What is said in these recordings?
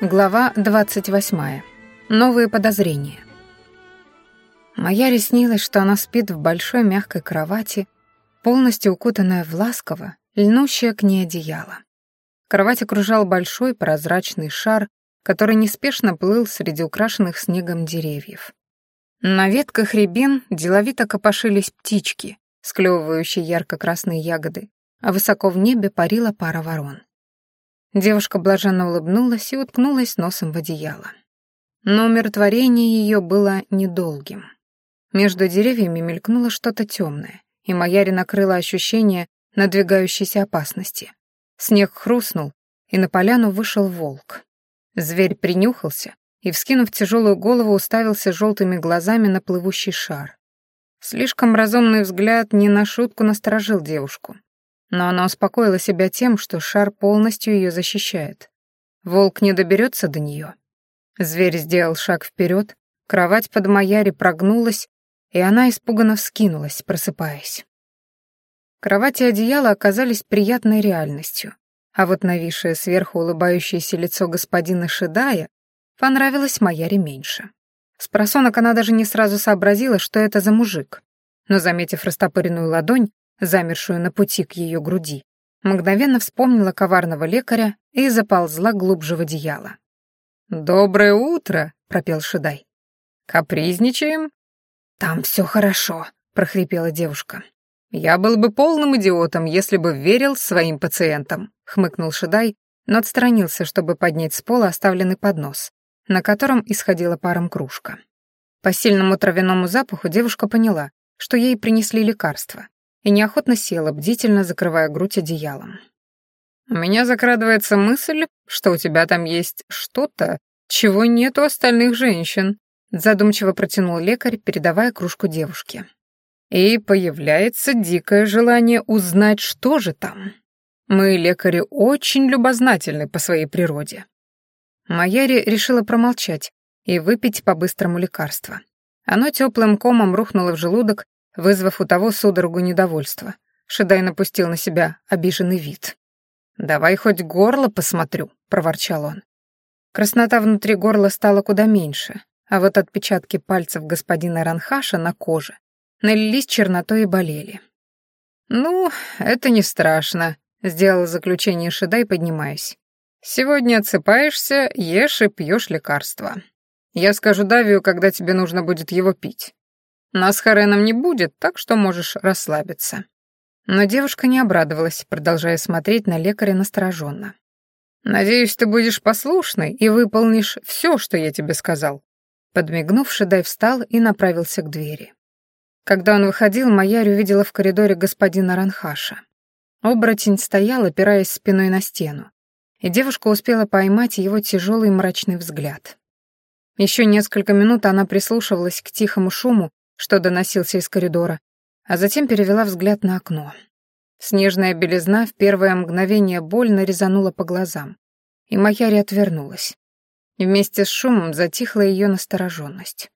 Глава 28. Новые подозрения. Моя снилась, что она спит в большой мягкой кровати, полностью укутанная в ласково, льнущее к ней одеяло. Кровать окружал большой прозрачный шар, который неспешно плыл среди украшенных снегом деревьев. На ветках рябин деловито копошились птички, склевывающие ярко-красные ягоды, а высоко в небе парила пара ворон. Девушка блаженно улыбнулась и уткнулась носом в одеяло. Но умиротворение ее было недолгим. Между деревьями мелькнуло что-то темное, и Маяри накрыло ощущение надвигающейся опасности. Снег хрустнул, и на поляну вышел волк. Зверь принюхался и, вскинув тяжелую голову, уставился желтыми глазами на плывущий шар. Слишком разумный взгляд не на шутку насторожил девушку но она успокоила себя тем, что шар полностью ее защищает. Волк не доберется до нее. Зверь сделал шаг вперед, кровать под Маяри прогнулась, и она испуганно вскинулась, просыпаясь. Кровать и одеяло оказались приятной реальностью, а вот нависшее сверху улыбающееся лицо господина Шидая понравилось Маяре меньше. С просонок она даже не сразу сообразила, что это за мужик, но, заметив растопыренную ладонь, замершую на пути к ее груди, мгновенно вспомнила коварного лекаря и заползла глубже в одеяло. «Доброе утро!» — пропел Шидай. «Капризничаем?» «Там все хорошо», — прохрипела девушка. «Я был бы полным идиотом, если бы верил своим пациентам», — хмыкнул Шидай, но отстранился, чтобы поднять с пола оставленный поднос, на котором исходила паром кружка. По сильному травяному запаху девушка поняла, что ей принесли лекарство, и неохотно села, бдительно закрывая грудь одеялом. «У меня закрадывается мысль, что у тебя там есть что-то, чего нет у остальных женщин», задумчиво протянул лекарь, передавая кружку девушке. «И появляется дикое желание узнать, что же там. Мы, лекари, очень любознательны по своей природе». Майяри решила промолчать и выпить по-быстрому лекарство. Оно теплым комом рухнуло в желудок вызвав у того судорогу недовольства. Шедай напустил на себя обиженный вид. «Давай хоть горло посмотрю», — проворчал он. Краснота внутри горла стала куда меньше, а вот отпечатки пальцев господина Ранхаша на коже налились чернотой и болели. «Ну, это не страшно», — сделал заключение Шедай, поднимаясь. «Сегодня отсыпаешься, ешь и пьешь лекарства. Я скажу Давию, когда тебе нужно будет его пить. Нас Хареном не будет, так что можешь расслабиться». Но девушка не обрадовалась, продолжая смотреть на лекаря настороженно. «Надеюсь, ты будешь послушной и выполнишь все, что я тебе сказал». Подмигнув, Шедай встал и направился к двери. Когда он выходил, Майяр увидела в коридоре господина Ранхаша. Оборотень стоял, опираясь спиной на стену, и девушка успела поймать его тяжелый мрачный взгляд. Еще несколько минут она прислушивалась к тихому шуму, что доносился из коридора, а затем перевела взгляд на окно. Снежная белизна в первое мгновение больно резанула по глазам, и Маяри отвернулась. Вместе с шумом затихла ее настороженность.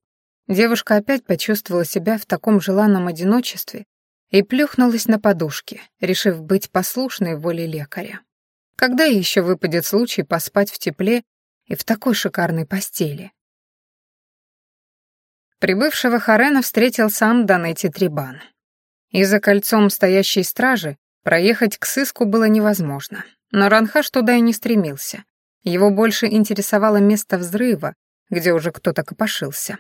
Девушка опять почувствовала себя в таком желанном одиночестве и плюхнулась на подушке, решив быть послушной воле лекаря. Когда еще выпадет случай поспать в тепле и в такой шикарной постели? Прибывшего Харена встретил сам Данетти Трибан. И за кольцом стоящей стражи проехать к сыску было невозможно. Но Ранхаш туда и не стремился. Его больше интересовало место взрыва, где уже кто-то копошился.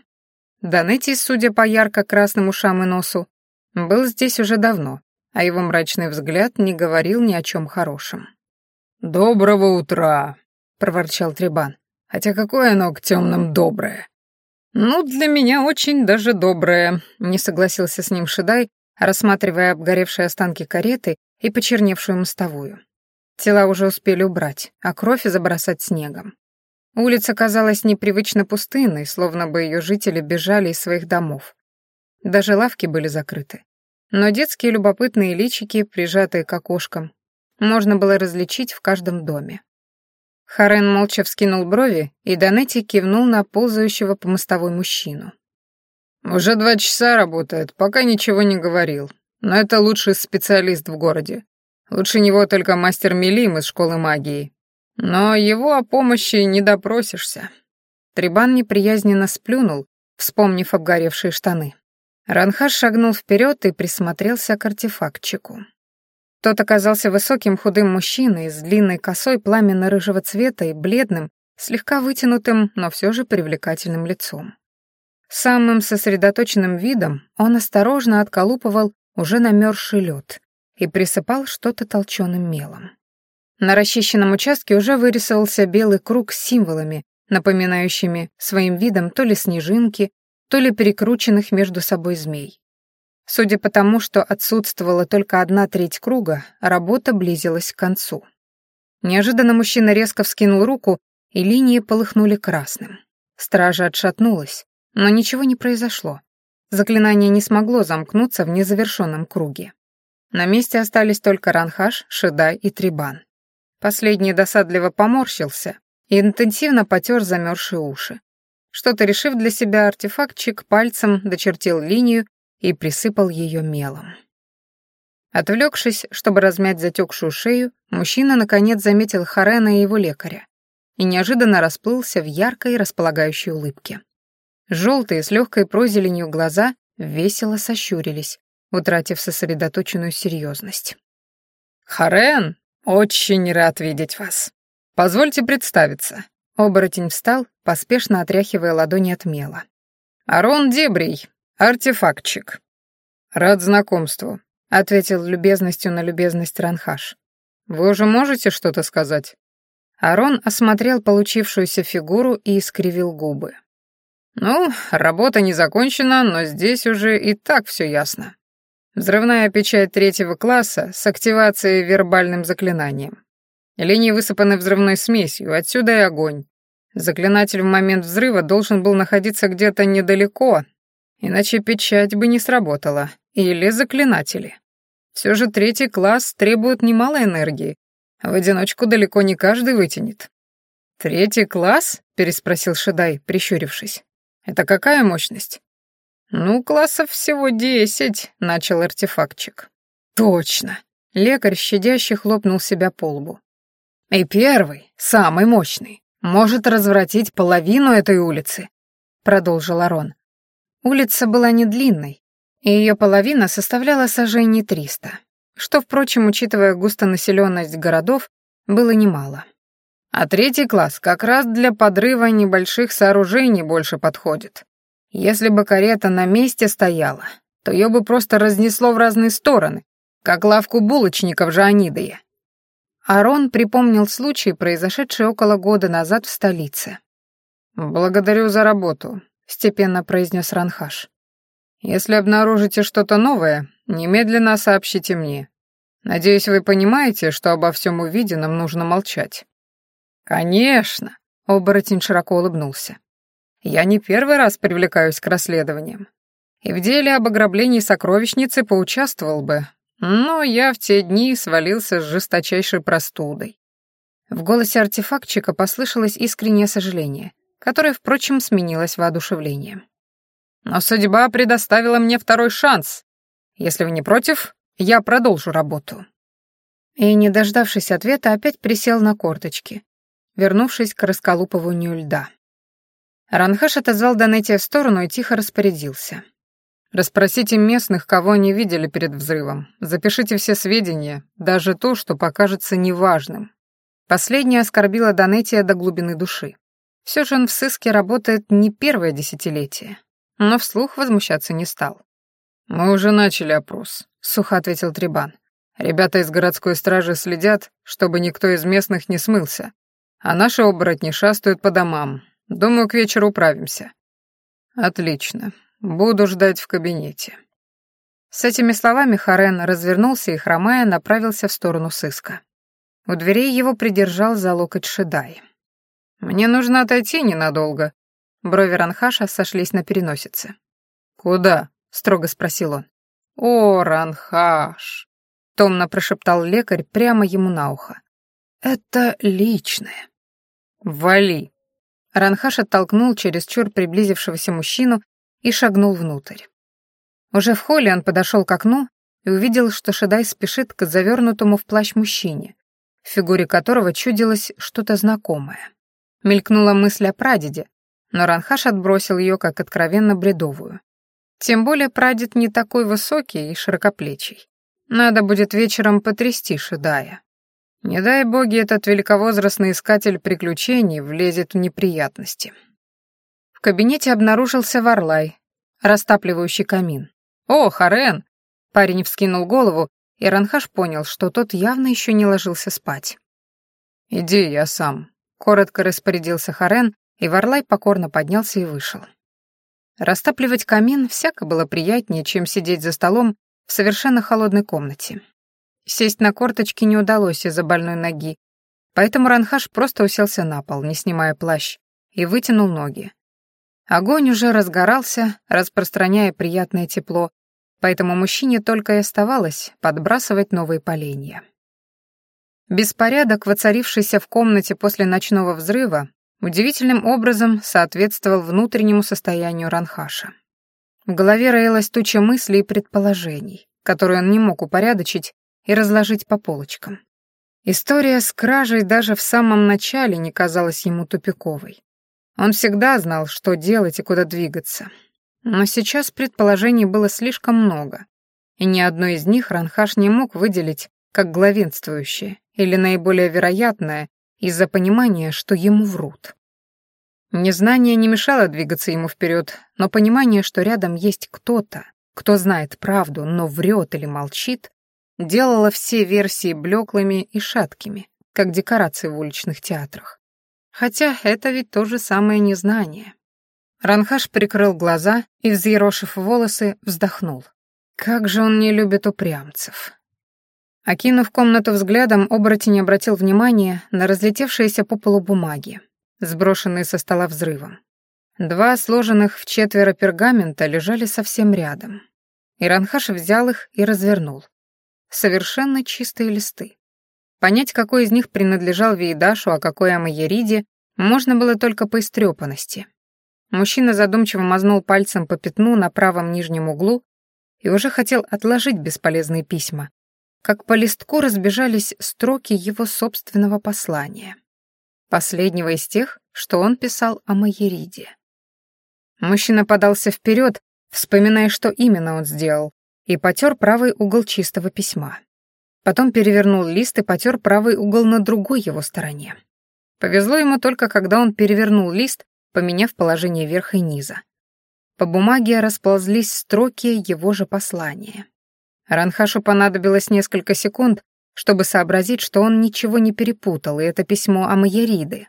Данетти, судя по ярко-красным ушам и носу, был здесь уже давно, а его мрачный взгляд не говорил ни о чем хорошем. «Доброго утра!» — проворчал Трибан. «Хотя какое оно к темным доброе? «Ну, для меня очень даже доброе», — не согласился с ним Шидай, рассматривая обгоревшие останки кареты и почерневшую мостовую. Тела уже успели убрать, а кровь забросать снегом. Улица казалась непривычно пустынной, словно бы ее жители бежали из своих домов. Даже лавки были закрыты. Но детские любопытные личики, прижатые к окошкам, можно было различить в каждом доме. Харен молча вскинул брови, и Данетти кивнул на ползающего по мостовой мужчину. «Уже два часа работает, пока ничего не говорил. Но это лучший специалист в городе. Лучше него только мастер Мелим из школы магии. Но его о помощи не допросишься». Трибан неприязненно сплюнул, вспомнив обгоревшие штаны. Ранхаш шагнул вперед и присмотрелся к артефактчику. Тот оказался высоким худым мужчиной с длинной косой пламенно-рыжего цвета и бледным, слегка вытянутым, но все же привлекательным лицом. Самым сосредоточенным видом он осторожно отколупывал уже намерзший лед и присыпал что-то толченым мелом. На расчищенном участке уже вырисовался белый круг с символами, напоминающими своим видом то ли снежинки, то ли перекрученных между собой змей. Судя по тому, что отсутствовала только одна треть круга, работа близилась к концу. Неожиданно мужчина резко вскинул руку, и линии полыхнули красным. Стража отшатнулась, но ничего не произошло. Заклинание не смогло замкнуться в незавершенном круге. На месте остались только Ранхаш, Шедай и Трибан. Последний досадливо поморщился и интенсивно потер замерзшие уши. Что-то решив для себя, артефактчик пальцем дочертил линию и присыпал ее мелом. Отвлекшись, чтобы размять затекшую шею, мужчина наконец заметил Харена и его лекаря и неожиданно расплылся в яркой располагающей улыбке. Желтые с легкой прозеленью глаза весело сощурились, утратив сосредоточенную серьезность. «Харен, очень рад видеть вас. Позвольте представиться». Оборотень встал, поспешно отряхивая ладони от мела. «Арон Дебрий, артефактчик». «Рад знакомству», — ответил любезностью на любезность Ранхаш. «Вы уже можете что-то сказать?» Арон осмотрел получившуюся фигуру и искривил губы. «Ну, работа не закончена, но здесь уже и так все ясно. Взрывная печать третьего класса с активацией вербальным заклинанием. Линии высыпаны взрывной смесью, отсюда и огонь. Заклинатель в момент взрыва должен был находиться где-то недалеко, иначе печать бы не сработала. Или заклинатели. Все же третий класс требует немало энергии. В одиночку далеко не каждый вытянет. «Третий класс?» — переспросил Шедай, прищурившись. «Это какая мощность?» «Ну, классов всего десять», — начал артефактчик. «Точно!» — лекарь щадяще хлопнул себя по лбу. И первый, самый мощный, может развратить половину этой улицы, продолжил Арон. Улица была не длинной, и ее половина составляла сажений триста, что, впрочем, учитывая густонаселенность городов, было немало. А третий класс как раз для подрыва небольших сооружений больше подходит. Если бы карета на месте стояла, то ее бы просто разнесло в разные стороны, как лавку булочников Жаанидыя. Арон припомнил случай, произошедший около года назад в столице. «Благодарю за работу», — степенно произнес Ранхаш. «Если обнаружите что-то новое, немедленно сообщите мне. Надеюсь, вы понимаете, что обо всем увиденном нужно молчать». «Конечно», — оборотень широко улыбнулся. «Я не первый раз привлекаюсь к расследованиям. И в деле об ограблении сокровищницы поучаствовал бы, но я в те дни свалился с жесточайшей простудой. В голосе артефактчика послышалось искреннее сожаление, которое, впрочем, сменилось воодушевлением. «Но судьба предоставила мне второй шанс. Если вы не против, я продолжу работу». И, не дождавшись ответа, опять присел на корточки, вернувшись к расколупыванию льда. Ранхаш отозвал Донетия в сторону и тихо распорядился. Расспросите местных, кого они видели перед взрывом. Запишите все сведения, даже то, что покажется неважным. Последнее оскорбило Донетия до глубины души. Все же он в сыске работает не первое десятилетие, но вслух возмущаться не стал. «Мы уже начали опрос», — сухо ответил Трибан. «Ребята из городской стражи следят, чтобы никто из местных не смылся. А наши оборотни шастают по домам. Думаю, к вечеру управимся». «Отлично. Буду ждать в кабинете». С этими словами Харен развернулся и, хромая, направился в сторону сыска. У дверей его придержал за локоть Шедай. «Мне нужно отойти ненадолго». Брови Ранхаша сошлись на переносице. «Куда?» — строго спросил он. «О, Ранхаш!» — томно прошептал лекарь прямо ему на ухо. «Это личное». «Вали!» Ранхаш оттолкнул чересчур приблизившегося мужчину и шагнул внутрь. Уже в холле он подошел к окну и увидел, что Шедай спешит к завернутому в плащ мужчине, в фигуре которого чудилось что-то знакомое. Мелькнула мысль о прадеде, но Ранхаш отбросил ее как откровенно бредовую. Тем более прадед не такой высокий и широкоплечий. Надо будет вечером потрясти Шидая. Не дай боги, этот великовозрастный искатель приключений влезет в неприятности. В кабинете обнаружился Варлай, растапливающий камин. «О, Харен!» Парень вскинул голову, и Ранхаш понял, что тот явно еще не ложился спать. «Иди, я сам», — коротко распорядился Харен, и Варлай покорно поднялся и вышел. Растапливать камин всяко было приятнее, чем сидеть за столом в совершенно холодной комнате. Сесть на корточки не удалось из-за больной ноги, поэтому Ранхаш просто уселся на пол, не снимая плащ, и вытянул ноги. Огонь уже разгорался, распространяя приятное тепло, поэтому мужчине только и оставалось подбрасывать новые поленья. Беспорядок, воцарившийся в комнате после ночного взрыва, удивительным образом соответствовал внутреннему состоянию Ранхаша. В голове роилась туча мыслей и предположений, которые он не мог упорядочить и разложить по полочкам. История с кражей даже в самом начале не казалась ему тупиковой. Он всегда знал, что делать и куда двигаться. Но сейчас предположений было слишком много, и ни одно из них Ранхаш не мог выделить как главенствующее или наиболее вероятное из-за понимания, что ему врут. Незнание не мешало двигаться ему вперед, но понимание, что рядом есть кто-то, кто знает правду, но врет или молчит, делало все версии блеклыми и шаткими, как декорации в уличных театрах. Хотя это ведь то же самое незнание. Ранхаш прикрыл глаза и, взъерошив волосы, вздохнул. Как же он не любит упрямцев. Окинув комнату взглядом, оборотень обратил внимание на разлетевшиеся по полу бумаги, сброшенные со стола взрывом. Два сложенных в четверо пергамента лежали совсем рядом. Иранхаш взял их и развернул. Совершенно чистые листы. Понять, какой из них принадлежал Вейдашу, а какой Амайериде, можно было только по истрепанности. Мужчина задумчиво мазнул пальцем по пятну на правом нижнем углу и уже хотел отложить бесполезные письма, как по листку разбежались строки его собственного послания. Последнего из тех, что он писал о Майериде. Мужчина подался вперед, вспоминая, что именно он сделал, и потер правый угол чистого письма. Потом перевернул лист и потер правый угол на другой его стороне. Повезло ему только, когда он перевернул лист, поменяв положение верха и низа. По бумаге расползлись строки его же послания. Ранхашу понадобилось несколько секунд, чтобы сообразить, что он ничего не перепутал, и это письмо Амаяриды.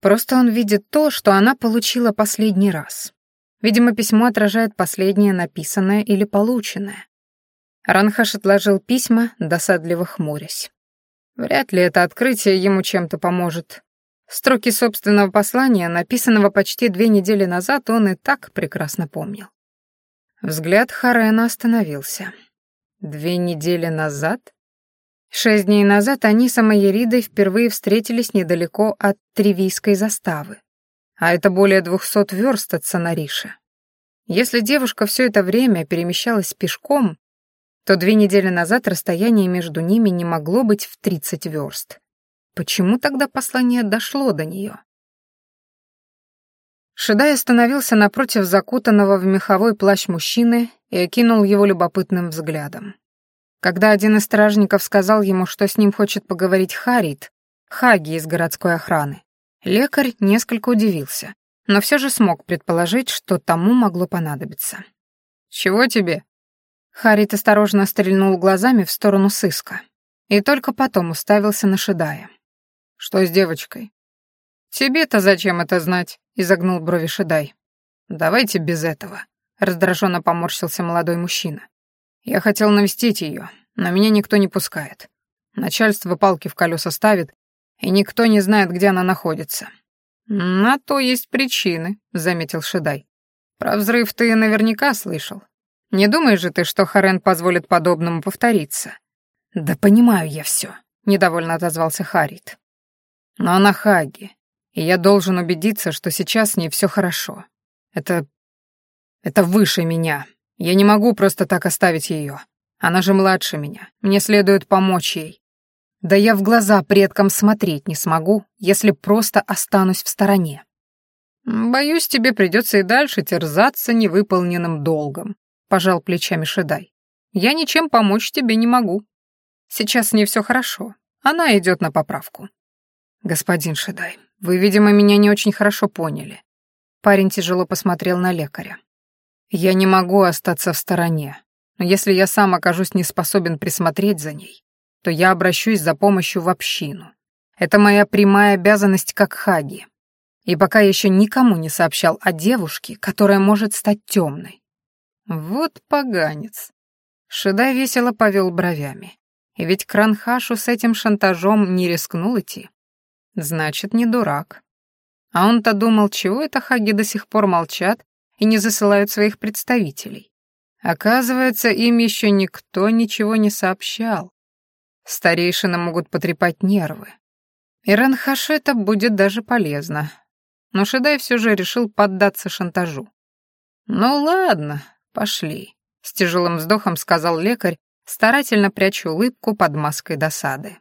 Просто он видит то, что она получила последний раз. Видимо, письмо отражает последнее написанное или полученное. Ранхаш отложил письма, досадливо хмурясь. Вряд ли это открытие ему чем-то поможет. Строки собственного послания, написанного почти две недели назад, он и так прекрасно помнил. Взгляд Харена остановился. Две недели назад? Шесть дней назад они с Амайеридой впервые встретились недалеко от Тривийской заставы. А это более двухсот верст от Санариша. Если девушка все это время перемещалась пешком, то две недели назад расстояние между ними не могло быть в 30 верст. Почему тогда послание дошло до нее? Шедай остановился напротив закутанного в меховой плащ мужчины и окинул его любопытным взглядом. Когда один из стражников сказал ему, что с ним хочет поговорить Харит, Хаги из городской охраны, лекарь несколько удивился, но все же смог предположить, что тому могло понадобиться. «Чего тебе?» Харит осторожно стрельнул глазами в сторону сыска и только потом уставился на Шедая. «Что с девочкой?» «Тебе-то зачем это знать?» — изогнул брови Шедай. «Давайте без этого», — раздраженно поморщился молодой мужчина. «Я хотел навестить ее, но меня никто не пускает. Начальство палки в колеса ставит, и никто не знает, где она находится». «На то есть причины», — заметил Шедай. «Про взрыв ты наверняка слышал. Не думаешь же ты, что Харен позволит подобному повториться? Да понимаю я все, недовольно отозвался Харит. Но она Хаги, и я должен убедиться, что сейчас с ней все хорошо. Это... это выше меня. Я не могу просто так оставить ее. Она же младше меня. Мне следует помочь ей. Да я в глаза предкам смотреть не смогу, если просто останусь в стороне. Боюсь, тебе придется и дальше терзаться невыполненным долгом, пожал плечами Шедай. Я ничем помочь тебе не могу. Сейчас с ней все хорошо. Она идет на поправку. Господин Шедай, вы, видимо, меня не очень хорошо поняли. Парень тяжело посмотрел на лекаря. Я не могу остаться в стороне, но если я сам окажусь не способен присмотреть за ней, то я обращусь за помощью в общину. Это моя прямая обязанность как хаги. И пока еще никому не сообщал о девушке, которая может стать темной. Вот поганец. Шедай весело повел бровями. И ведь Кранхашу с этим шантажом не рискнул идти. Значит, не дурак. А он-то думал, чего это хаги до сих пор молчат и не засылают своих представителей. Оказывается, им еще никто ничего не сообщал. Старейшины могут потрепать нервы. И Ранхашу это будет даже полезно. Но Шедай все же решил поддаться шантажу. «Ну ладно, пошли», — с тяжелым вздохом сказал лекарь, старательно пряча улыбку под маской досады.